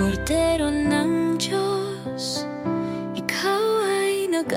Kordero ng Diyos Ikaw ay nag